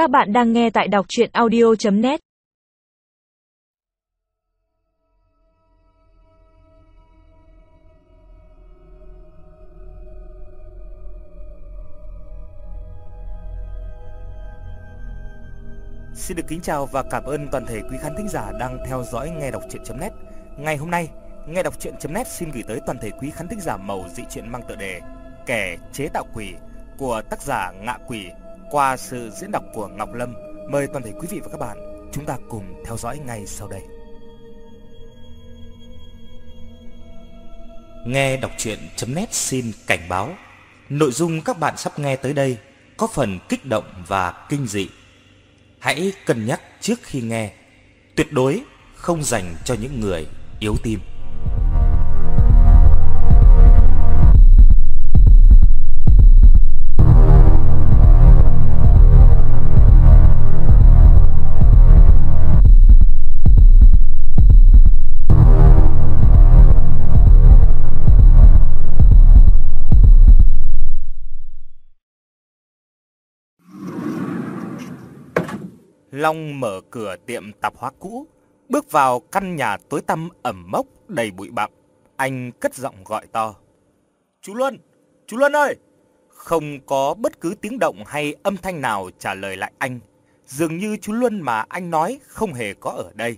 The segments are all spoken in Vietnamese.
Các bạn đang nghe tại đọc chuyện audio.net Xin được kính chào và cảm ơn toàn thể quý khán thính giả đang theo dõi nghe đọc truyện.net. Ngày hôm nay, nghe đọc truyện.net xin gửi tới toàn thể quý khán thính giả màu dị truyện mang tựa đề Kẻ chế tạo quỷ của tác giả Ngạ Quỷ qua sự diễn đọc của Ngọc Lâm. Mời toàn thể quý vị và các bạn chúng ta cùng theo dõi ngay sau đây. Nghe đọc truyện.net xin cảnh báo, Nội dung các bạn sắp nghe tới đây có phần kích động và kinh dị Hãy cân nhắc trước khi nghe, Tuyệt đối không dành cho những người yếu tim Long mở cửa tiệm tạp hóa cũ, bước vào căn nhà tối tăm ẩm mốc đầy bụi bặm. Anh cất giọng gọi to. Chú Luân! Chú Luân ơi! Không có bất cứ tiếng động hay âm thanh nào trả lời lại anh. Dường như chú Luân mà anh nói không hề có ở đây.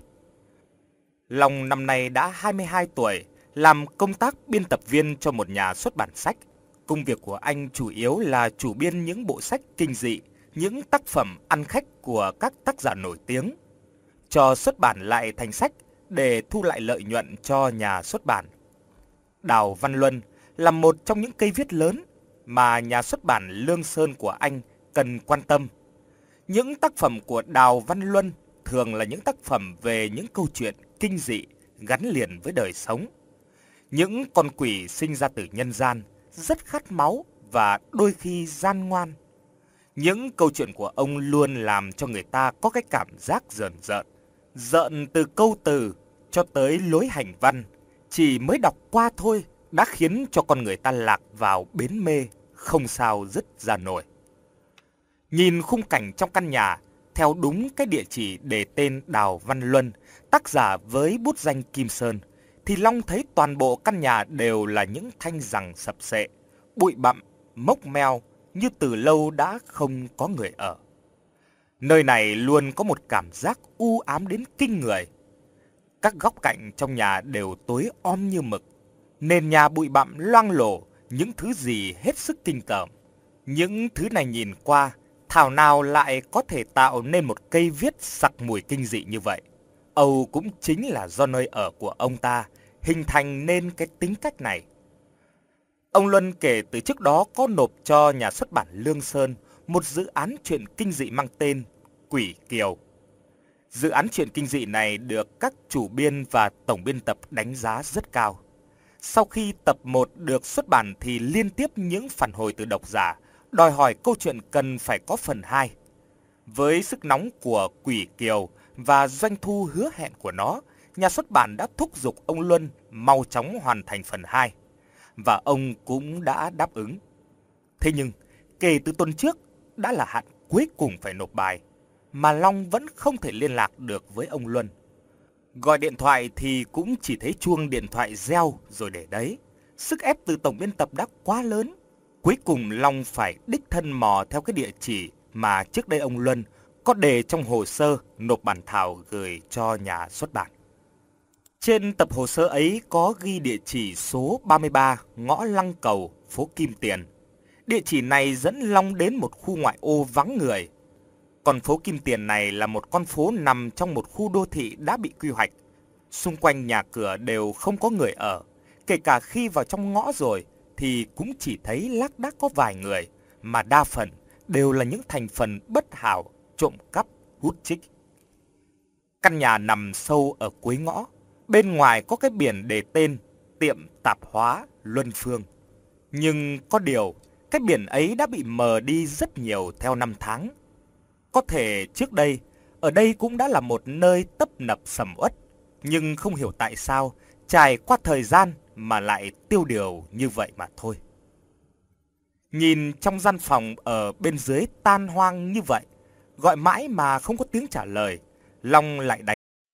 Long năm nay đã 22 tuổi, làm công tác biên tập viên cho một nhà xuất bản sách. Công việc của anh chủ yếu là chủ biên những bộ sách kinh dị, những tác phẩm ăn khách của các tác giả nổi tiếng, cho xuất bản lại thành sách để thu lại lợi nhuận cho nhà xuất bản. Đào Văn Luân là một trong những cây viết lớn mà nhà xuất bản Lương Sơn của anh cần quan tâm. Những tác phẩm của Đào Văn Luân thường là những tác phẩm về những câu chuyện kinh dị gắn liền với đời sống. Những con quỷ sinh ra từ nhân gian, rất khát máu và đôi khi gian ngoan. Những câu chuyện của ông luôn làm cho người ta có cái cảm giác rờn rợn. Rợn từ câu từ cho tới lối hành văn. Chỉ mới đọc qua thôi đã khiến cho con người ta lạc vào bến mê, không sao dứt ra nổi. Nhìn khung cảnh trong căn nhà, theo đúng cái địa chỉ đề tên Đào Văn Luân, tác giả với bút danh Kim Sơn, thì Long thấy toàn bộ căn nhà đều là những thanh rằng sập sệ, bụi bặm, mốc meo, như từ lâu đã không có người ở. Nơi này luôn có một cảm giác u ám đến kinh người. Các góc cạnh trong nhà đều tối om như mực, nền nhà bụi bặm loang lổ những thứ gì hết sức kinh tởm. Những thứ này nhìn qua, thảo nào lại có thể tạo nên một cây viết sặc mùi kinh dị như vậy. Âu cũng chính là do nơi ở của ông ta hình thành nên cái tính cách này. Ông Luân kể từ trước đó có nộp cho nhà xuất bản Lương Sơn một dự án truyện kinh dị mang tên Quỷ Kiều. Dự án truyện kinh dị này được các chủ biên và tổng biên tập đánh giá rất cao. Sau khi tập 1 được xuất bản thì liên tiếp những phản hồi từ độc giả đòi hỏi câu chuyện cần phải có phần 2. Với sức nóng của Quỷ Kiều và doanh thu hứa hẹn của nó, nhà xuất bản đã thúc giục ông Luân mau chóng hoàn thành phần 2 và ông cũng đã đáp ứng. Thế nhưng, kể từ tuần trước đã là hạn cuối cùng phải nộp bài, mà Long vẫn không thể liên lạc được với ông Luân. Gọi điện thoại thì cũng chỉ thấy chuông điện thoại reo rồi để đấy. Sức ép từ tổng biên tập đã quá lớn. Cuối cùng Long phải đích thân mò theo cái địa chỉ mà trước đây ông Luân có đề trong hồ sơ nộp bản thảo gửi cho nhà xuất bản. Trên tập hồ sơ ấy có ghi địa chỉ số 33 ngõ Lăng Cầu, phố Kim Tiền. Địa chỉ này dẫn Long đến một khu ngoại ô vắng người. Còn phố Kim Tiền này là một con phố nằm trong một khu đô thị đã bị quy hoạch. Xung quanh nhà cửa đều không có người ở. Kể cả khi vào trong ngõ rồi thì cũng chỉ thấy lác đác có vài người, mà đa phần đều là những thành phần bất hảo, trộm cắp, hút chích. Căn nhà nằm sâu ở cuối ngõ, Bên ngoài có cái biển đề tên tiệm tạp hóa Luân Phương. Nhưng có điều, cái biển ấy đã bị mờ đi rất nhiều theo năm tháng. Có thể trước đây, ở đây cũng đã là một nơi tấp nập sầm uất, nhưng không hiểu tại sao trải qua thời gian mà lại tiêu điều như vậy mà thôi. Nhìn trong gian phòng ở bên dưới tan hoang như vậy, Gọi mãi mà không có tiếng trả lời, Long lại đánh.